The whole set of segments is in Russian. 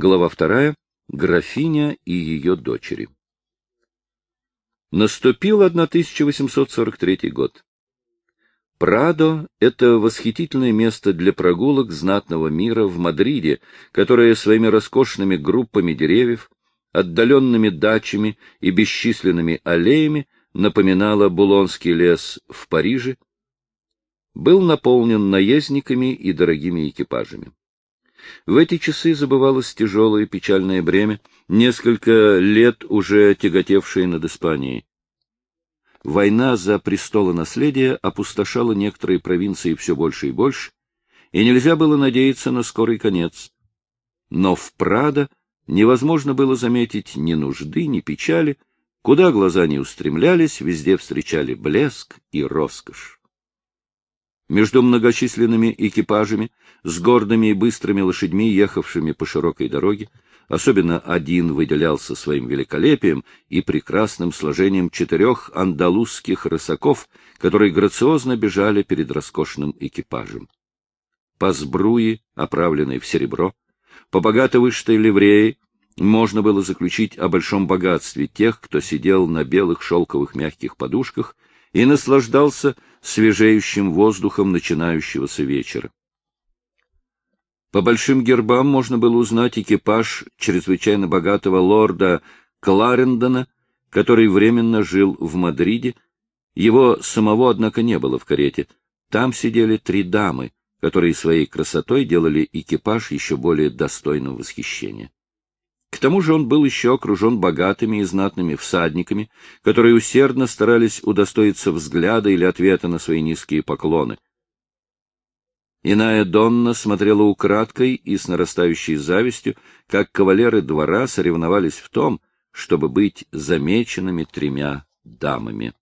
Глава вторая. Графиня и ее дочери. Наступил 1843 год. Прадо — это восхитительное место для прогулок знатного мира в Мадриде, которое своими роскошными группами деревьев, отдаленными дачами и бесчисленными аллеями напоминало Булонский лес в Париже, был наполнен наездниками и дорогими экипажами. В эти часы забывалось тяжелое печальное бремя, несколько лет уже тяготевшее над Испанией. Война за престолонаследие опустошала некоторые провинции все больше и больше, и нельзя было надеяться на скорый конец. Но в Прадо невозможно было заметить ни нужды, ни печали, куда глаза не устремлялись, везде встречали блеск и роскошь. Между многочисленными экипажами, с гордыми и быстрыми лошадьми, ехавшими по широкой дороге, Особенно один выделялся своим великолепием и прекрасным сложением четырех андалузских рысаков, которые грациозно бежали перед роскошным экипажем. По сбруе, оправленной в серебро, по богато вышитой ливреи, можно было заключить о большом богатстве тех, кто сидел на белых шелковых мягких подушках и наслаждался свежеющим воздухом начинающегося вечера. По большим гербам можно было узнать экипаж чрезвычайно богатого лорда Кларендона, который временно жил в Мадриде. Его самого, однако, не было в карете. Там сидели три дамы, которые своей красотой делали экипаж еще более достойным восхищения. К тому же он был еще окружен богатыми и знатными всадниками, которые усердно старались удостоиться взгляда или ответа на свои низкие поклоны — Иная Донна смотрела украдкой и с нарастающей завистью, как кавалеры двора соревновались в том, чтобы быть замеченными тремя дамами.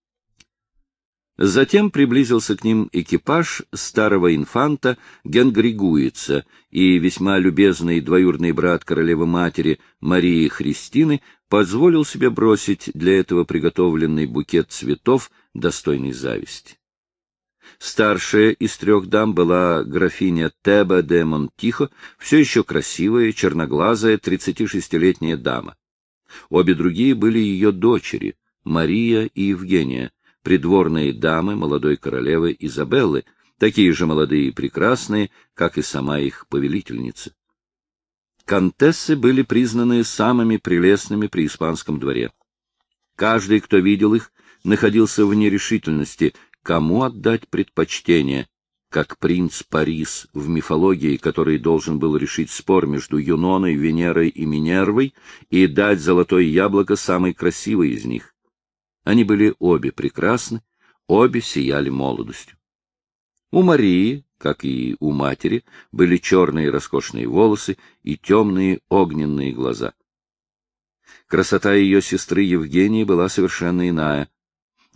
Затем приблизился к ним экипаж старого инфанта Генгригуица, и весьма любезный двоюродный брат королевы-матери Марии Христины позволил себе бросить для этого приготовленный букет цветов, достойный зависти. Старшая из трех дам была графиня Теба де Монтихо, все еще красивая, черноглазая, 36-летняя дама. Обе другие были ее дочери, Мария и Евгения, придворные дамы молодой королевы Изабеллы, такие же молодые и прекрасные, как и сама их повелительница. Контессы были признаны самыми прелестными при испанском дворе. Каждый, кто видел их, находился в нерешительности, кому отдать предпочтение, как принц Парис в мифологии, который должен был решить спор между Юноной, Венерой и Минервой и дать золотое яблоко самой красивой из них. Они были обе прекрасны, обе сияли молодостью. У Марии, как и у матери, были черные роскошные волосы и темные огненные глаза. Красота ее сестры Евгении была совершенно иная.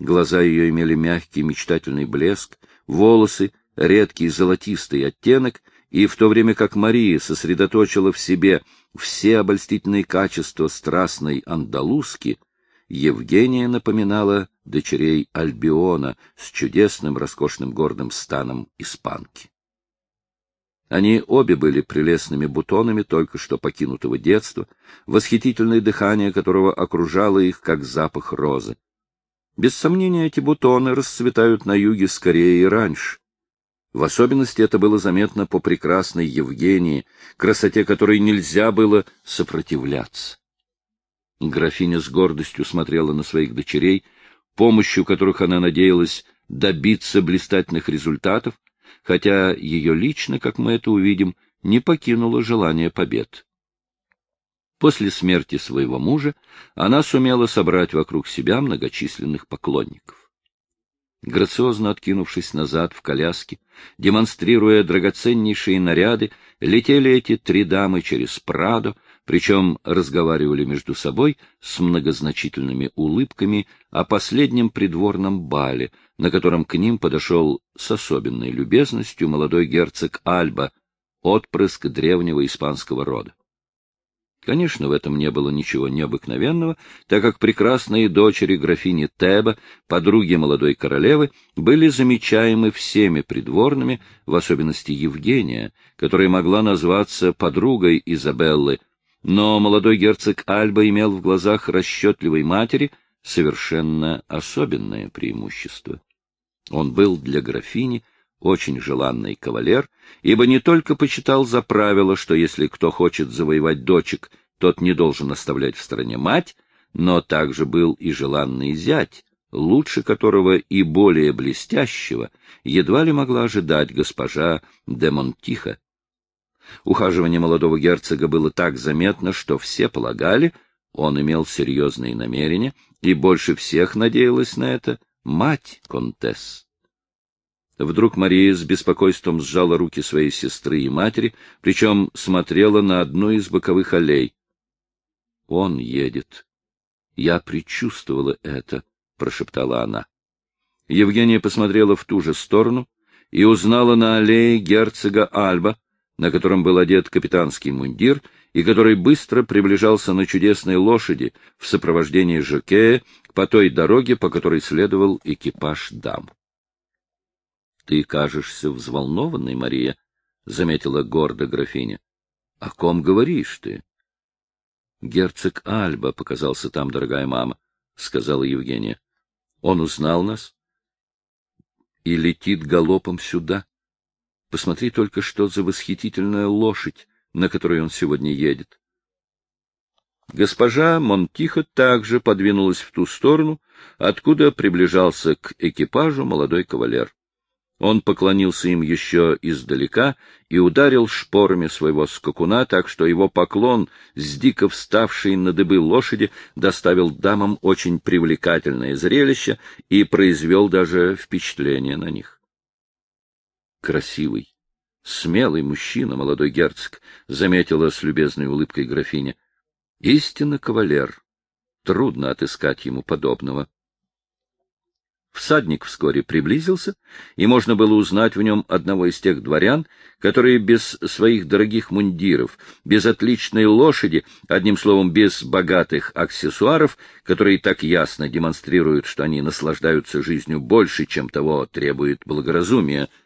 Глаза ее имели мягкий мечтательный блеск, волосы — редкий золотистый оттенок, и в то время как Мария сосредоточила в себе все обольстительные качества страстной андалузки, Евгения напоминала дочерей Альбиона с чудесным роскошным гордым станом испанки. Они обе были прелестными бутонами только что покинутого детства, восхитительное дыхание которого окружало их, как запах розы. Без сомнения, эти бутоны расцветают на юге скорее и раньше. В особенности это было заметно по прекрасной Евгении, красоте которой нельзя было сопротивляться. Графиня с гордостью смотрела на своих дочерей, помощью которых она надеялась добиться блистательных результатов, хотя ее лично, как мы это увидим, не покинуло желание побед. После смерти своего мужа она сумела собрать вокруг себя многочисленных поклонников. Грациозно откинувшись назад в коляске, демонстрируя драгоценнейшие наряды, летели эти три дамы через Прадо, причем разговаривали между собой с многозначительными улыбками о последнем придворном бале, на котором к ним подошел с особенной любезностью молодой герцог Альба, отпрыск древнего испанского рода. Конечно, в этом не было ничего необыкновенного, так как прекрасные дочери графини Теба, подруги молодой королевы, были замечаемы всеми придворными, в особенности Евгения, которая могла назваться подругой Изабеллы, но молодой герцог Альба имел в глазах расчетливой матери совершенно особенное преимущество. Он был для графини очень желанный кавалер, ибо не только почитал за правило, что если кто хочет завоевать дочек, тот не должен оставлять в стороне мать, но также был и желанный зять, лучше которого и более блестящего едва ли могла ожидать госпожа де Монтиха. Ухаживание молодого герцога было так заметно, что все полагали, он имел серьезные намерения, и больше всех надеялась на это мать Контесс. Вдруг Мария с беспокойством сжала руки своей сестры и матери, причем смотрела на одну из боковых аллей. «Он едет. Я предчувствовала это», — прошептала она. Евгения посмотрела в ту же сторону и узнала на аллее герцога Альба, на котором был одет капитанский мундир и который быстро приближался на чудесной лошади в сопровождении жокея по той дороге, по которой следовал экипаж дам. — Ты кажешься взволнованной, Мария, — заметила гордо графиня. — О ком говоришь ты? — Герцог Альба показался там, дорогая мама, — сказала Евгения. — Он узнал нас и летит галопом сюда. Посмотри только, что за восхитительная лошадь, на которой он сегодня едет. Госпожа Монтихо также подвинулась в ту сторону, откуда приближался к экипажу молодой кавалер. Он поклонился им еще издалека и ударил шпорами своего скакуна, так что его поклон с дико вставшей на дыбы лошади доставил дамам очень привлекательное зрелище и произвел даже впечатление на них красивый, смелый мужчина, молодой герцог, — заметила с любезной улыбкой графиня. — Истинно кавалер. Трудно отыскать ему подобного. Всадник вскоре приблизился, и можно было узнать в нем одного из тех дворян, которые без своих дорогих мундиров, без отличной лошади, одним словом, без богатых аксессуаров, которые так ясно демонстрируют, что они наслаждаются жизнью больше, чем того требует благоразумие, —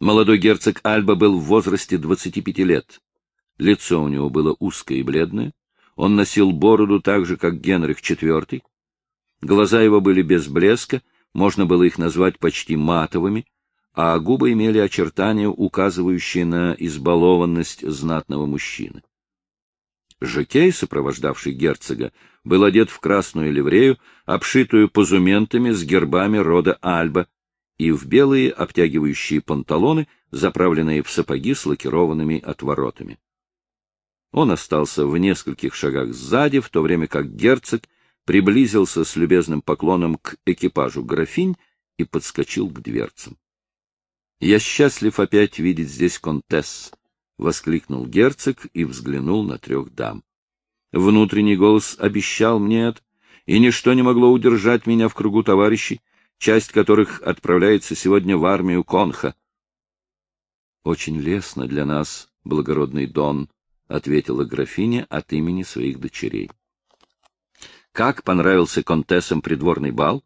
Молодой герцог Альба был в возрасте 25 лет. Лицо у него было узкое и бледное. Он носил бороду так же, как Генрих IV. Глаза его были без блеска, можно было их назвать почти матовыми, а губы имели очертания, указывающие на избалованность знатного мужчины. Жокей, сопровождавший герцога, был одет в красную ливрею, обшитую позументами с гербами рода Альба, и в белые обтягивающие панталоны, заправленные в сапоги с лакированными отворотами. Он остался в нескольких шагах сзади, в то время как герцог приблизился с любезным поклоном к экипажу графинь и подскочил к дверцам. — Я счастлив опять видеть здесь контесс, — воскликнул герцог и взглянул на трех дам. Внутренний голос обещал мне это, и ничто не могло удержать меня в кругу товарищей, часть которых отправляется сегодня в армию Конха. — Очень лестно для нас, благородный Дон, — ответила графиня от имени своих дочерей. — Как понравился контессам придворный бал?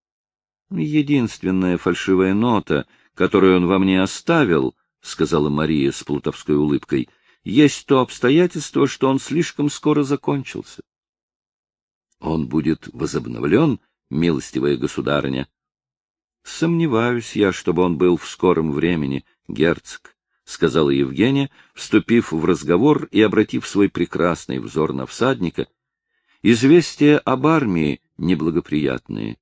— Единственная фальшивая нота, которую он во мне оставил, — сказала Мария с плутовской улыбкой, — есть то обстоятельство, что он слишком скоро закончился. — Он будет возобновлен, — милостивая государыня. — Сомневаюсь я, чтобы он был в скором времени, герцог, — сказала Евгения, вступив в разговор и обратив свой прекрасный взор на всадника. — Известия об армии неблагоприятные.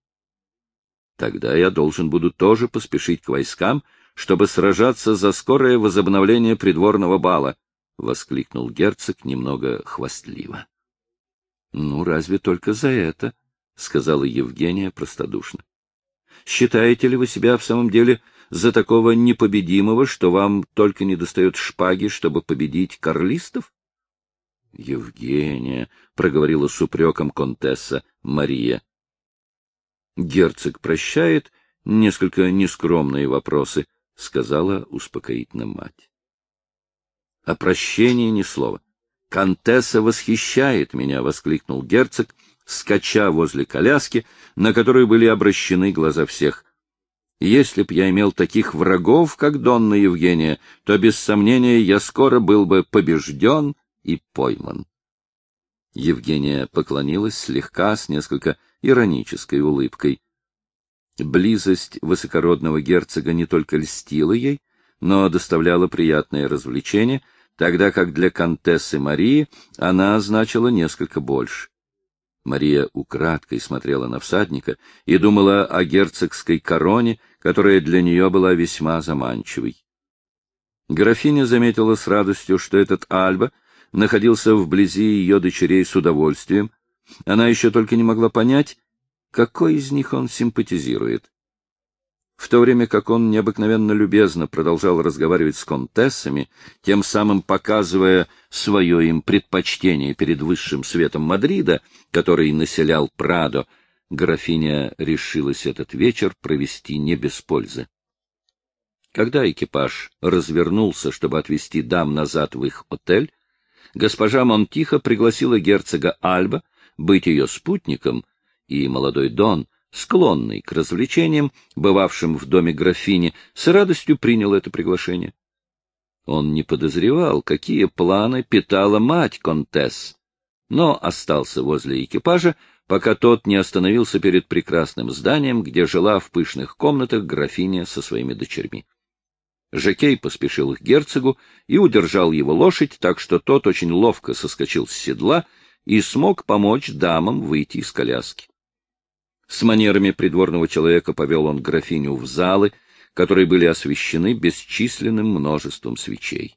— Тогда я должен буду тоже поспешить к войскам, чтобы сражаться за скорое возобновление придворного бала, — воскликнул герцог немного хвастливо. — Ну, разве только за это? — сказала Евгения простодушно. — Считаете ли вы себя в самом деле за такого непобедимого, что вам только не достает шпаги, чтобы победить карлистов? — Евгения, — проговорила с упреком контесса Мария. Герцог прощает несколько нескромные вопросы, — сказала успокоительно мать. — О прощении ни слова. — Контесса восхищает меня, — воскликнул герцог, — скача возле коляски, на которой были обращены глаза всех. Если б я имел таких врагов, как Донна Евгения, то, без сомнения, я скоро был бы побежден и пойман. Евгения поклонилась слегка, с несколько иронической улыбкой. Близость высокородного герцога не только льстила ей, но доставляла приятное развлечение, тогда как для контессы Марии она значила несколько больше. Мария украдкой смотрела на всадника и думала о герцогской короне, которая для нее была весьма заманчивой. Графиня заметила с радостью, что этот Альба находился вблизи ее дочерей с удовольствием. Она еще только не могла понять, какой из них он симпатизирует. В то время как он необыкновенно любезно продолжал разговаривать с контессами, тем самым показывая свое им предпочтение перед высшим светом Мадрида, который населял Прадо, графиня решилась этот вечер провести не без пользы. Когда экипаж развернулся, чтобы отвезти дам назад в их отель, госпожа Монтихо пригласила герцога Альба быть ее спутником, и молодой Дон — склонный к развлечениям, бывавшим в доме графини, с радостью принял это приглашение. Он не подозревал, какие планы питала мать Контесс, но остался возле экипажа, пока тот не остановился перед прекрасным зданием, где жила в пышных комнатах графиня со своими дочерьми. Жакей поспешил к герцогу и удержал его лошадь, так что тот очень ловко соскочил с седла и смог помочь дамам выйти из коляски. С манерами придворного человека повел он графиню в залы, которые были освещены бесчисленным множеством свечей.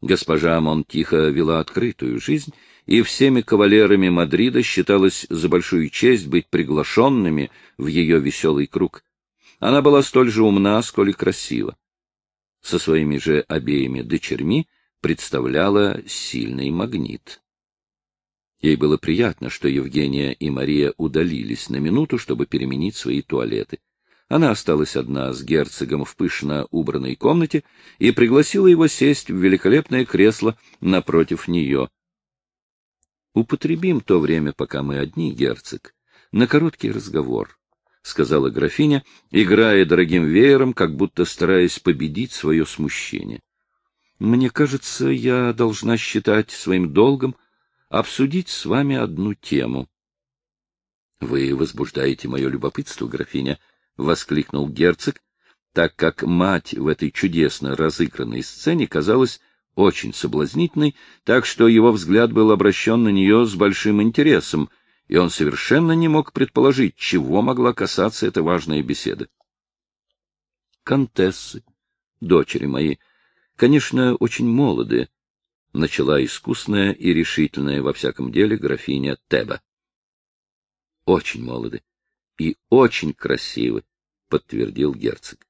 Госпожа Монтиха вела открытую жизнь, и всеми кавалерами Мадрида считалось за большую честь быть приглашенными в ее веселый круг. Она была столь же умна, сколь и красива. Со своими же обеими дочерьми представляла сильный магнит. Ей было приятно, что Евгения и Мария удалились на минуту, чтобы переменить свои туалеты. Она осталась одна с герцогом в пышно убранной комнате и пригласила его сесть в великолепное кресло напротив нее. «Употребим то время, пока мы одни, герцог, на короткий разговор», — сказала графиня, играя дорогим веером, как будто стараясь победить свое смущение. «Мне кажется, я должна считать своим долгом обсудить с вами одну тему. — Вы возбуждаете мое любопытство, графиня, — воскликнул герцог, так как мать в этой чудесно разыгранной сцене казалась очень соблазнительной, так что его взгляд был обращен на нее с большим интересом, и он совершенно не мог предположить, чего могла касаться эта важная беседа. Контессы, дочери мои, конечно, очень молодые, начала искусная и решительная во всяком деле графиня Теба. Очень молоды и очень красивы, подтвердил герцог.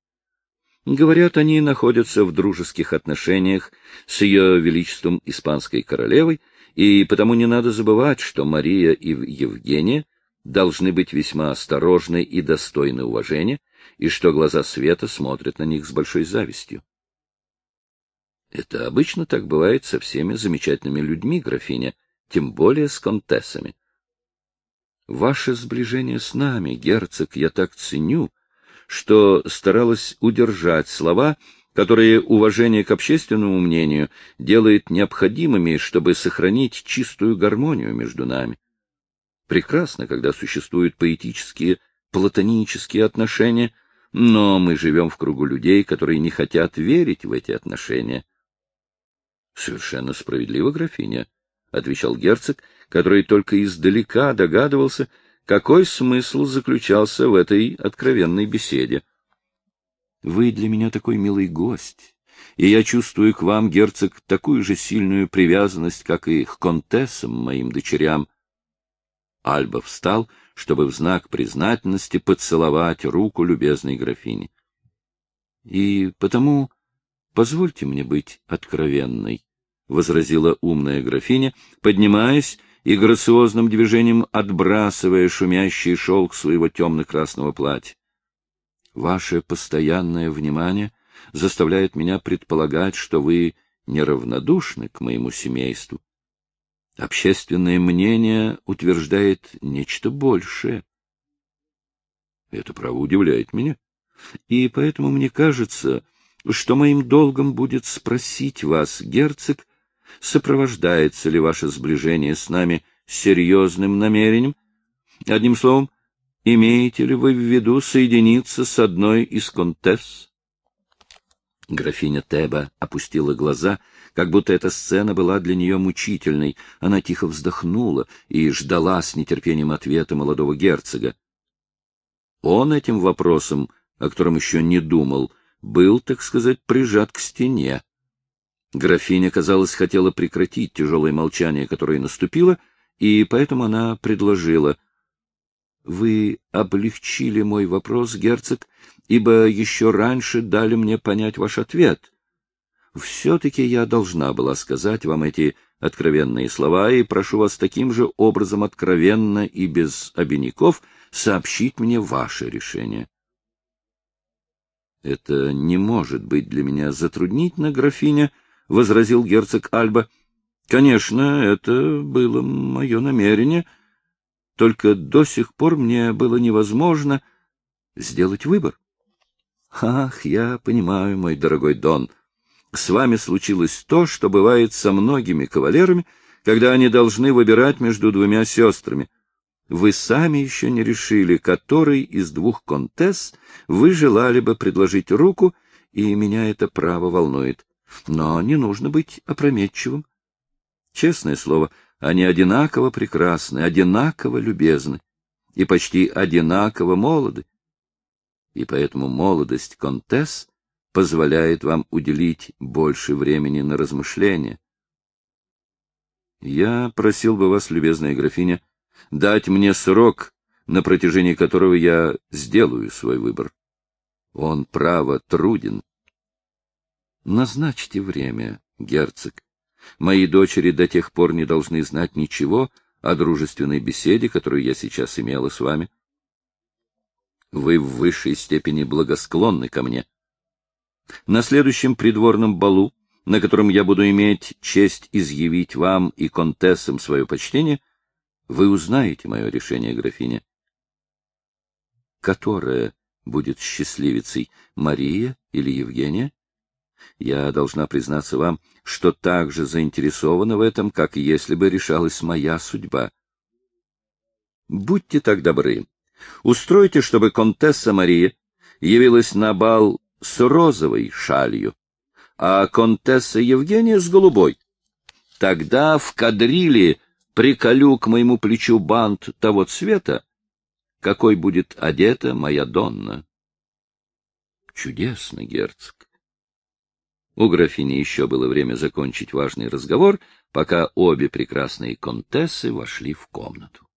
Говорят, они находятся в дружеских отношениях с ее величеством испанской королевой, и потому не надо забывать, что Мария и Евгения должны быть весьма осторожны и достойны уважения, и что глаза света смотрят на них с большой завистью. Это обычно так бывает со всеми замечательными людьми, графиня, тем более с контессами. Ваше сближение с нами, герцог, я так ценю, что старалась удержать слова, которые уважение к общественному мнению делает необходимыми, чтобы сохранить чистую гармонию между нами. Прекрасно, когда существуют поэтические, платонические отношения, но мы живем в кругу людей, которые не хотят верить в эти отношения. — Совершенно справедливо, графиня, — отвечал герцог, который только издалека догадывался, какой смысл заключался в этой откровенной беседе. — Вы для меня такой милый гость, и я чувствую к вам, герцог, такую же сильную привязанность, как и к контессам, моим дочерям. Альба встал, чтобы в знак признательности поцеловать руку любезной графини. — И потому Позвольте мне быть откровенной, — возразила умная графиня, поднимаясь и грациозным движением отбрасывая шумящий шелк своего темно-красного платья. Ваше постоянное внимание заставляет меня предполагать, что вы неравнодушны к моему семейству. Общественное мнение утверждает нечто большее. Это право удивляет меня. И поэтому мне кажется, что моим долгом будет спросить вас, герцог, Сопровождается ли ваше сближение с нами серьезным намерением? Одним словом, имеете ли вы в виду соединиться с одной из контесс? Графиня Теба опустила глаза, как будто эта сцена была для нее мучительной. Она тихо вздохнула и ждала с нетерпением ответа молодого герцога. Он этим вопросом, о котором еще не думал, был, так сказать, прижат к стене. Графиня, казалось, хотела прекратить тяжелое молчание, которое наступило, и поэтому она предложила. — Вы облегчили мой вопрос, герцог, ибо еще раньше дали мне понять ваш ответ. Все-таки я должна была сказать вам эти откровенные слова, и прошу вас таким же образом откровенно и без обиняков сообщить мне ваше решение. Это не может быть для меня затруднительно, графиня, — возразил герцог Альба. — Конечно, это было мое намерение, только до сих пор мне было невозможно сделать выбор. — Ах, я понимаю, мой дорогой Дон, с вами случилось то, что бывает со многими кавалерами, когда они должны выбирать между двумя сестрами. Вы сами еще не решили, который из двух контесс вы желали бы предложить руку, и меня это право волнует. Но не нужно быть опрометчивым. Честное слово, они одинаково прекрасны, одинаково любезны и почти одинаково молоды. И поэтому молодость контесс позволяет вам уделить больше времени на размышления. Я просил бы вас, любезная графиня, дать мне срок, на протяжении которого я сделаю свой выбор. Он, право, труден. Назначьте время, герцог. Мои дочери до тех пор не должны знать ничего о дружественной беседе, которую я сейчас имела с вами. Вы в высшей степени благосклонны ко мне. На следующем придворном балу, на котором я буду иметь честь изъявить вам и контессам свое почтение, вы узнаете мое решение, графиня. Которая будет счастливицей, Мария или Евгения? Я должна признаться вам, что так же заинтересована в этом, как если бы решалась моя судьба. Будьте так добры, Устройте, чтобы контесса Мария явилась на бал с розовой шалью, а контесса Евгения с голубой. Тогда в кадриле приколю к моему плечу бант того цвета, какой будет одета моя Донна. Чудесно, герцог. У графини еще было время закончить важный разговор, пока обе прекрасные контессы вошли в комнату.